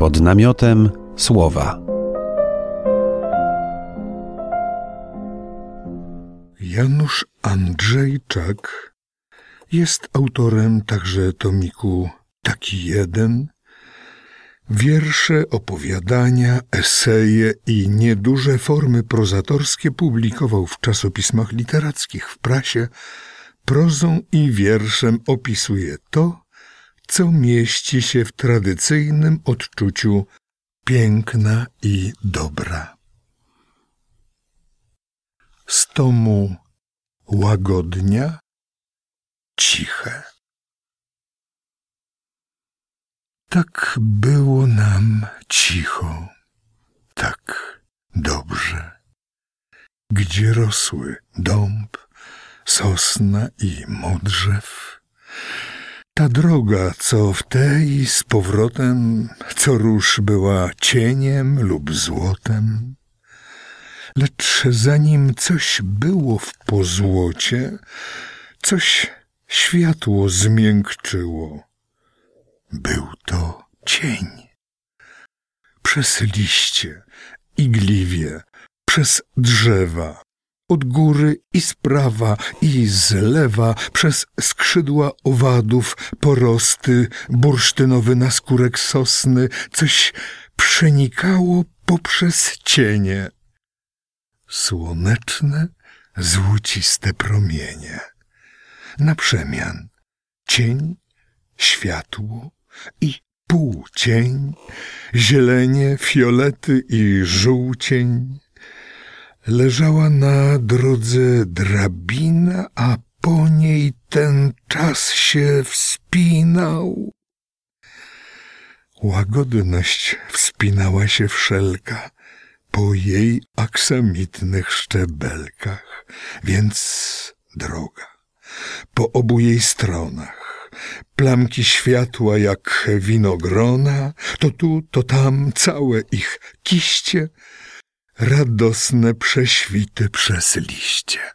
Pod namiotem słowa. Janusz Andrzejczak jest autorem także tomiku Taki jeden, Wiersze, opowiadania, eseje i nieduże formy prozatorskie publikował w czasopismach literackich, w prasie. Prozą i wierszem opisuje to, co mieści się w tradycyjnym odczuciu piękna i dobra. Z tomu łagodnia, ciche. Tak było nam cicho, tak dobrze. Gdzie rosły dąb, sosna i modrzew. Ta droga, co w tej z powrotem co rusz była cieniem lub złotem. Lecz zanim coś było w pozłocie, coś światło zmiękczyło był to cień. Przez liście, igliwie, przez drzewa, od góry i z prawa i z lewa, przez skrzydła owadów, porosty, bursztynowy naskórek sosny, coś przenikało poprzez cienie. Słoneczne, złociste promienie. Na przemian cień, światło, i półcień, zielenie, fiolety i żółcień. Leżała na drodze drabina, a po niej ten czas się wspinał. Łagodność wspinała się wszelka po jej aksamitnych szczebelkach, więc droga po obu jej stronach plamki światła jak winogrona, to tu, to tam całe ich kiście, radosne prześwity przez liście.